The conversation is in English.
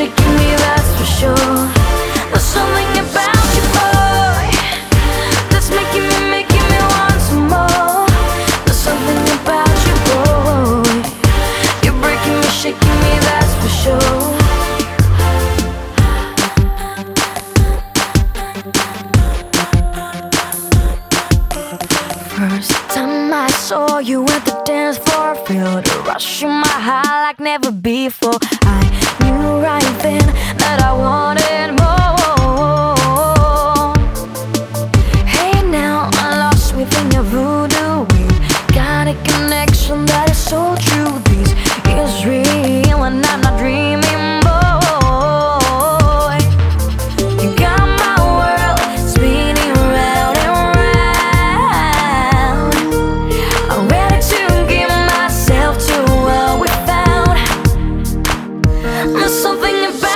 shaking me, that's for sure. There's something about you, boy, that's making me, making me want some more. There's something about you, boy, you're breaking me, shaking me, that's for sure. First time I saw you at the dance floor, felt a rush in my heart like never before. I something about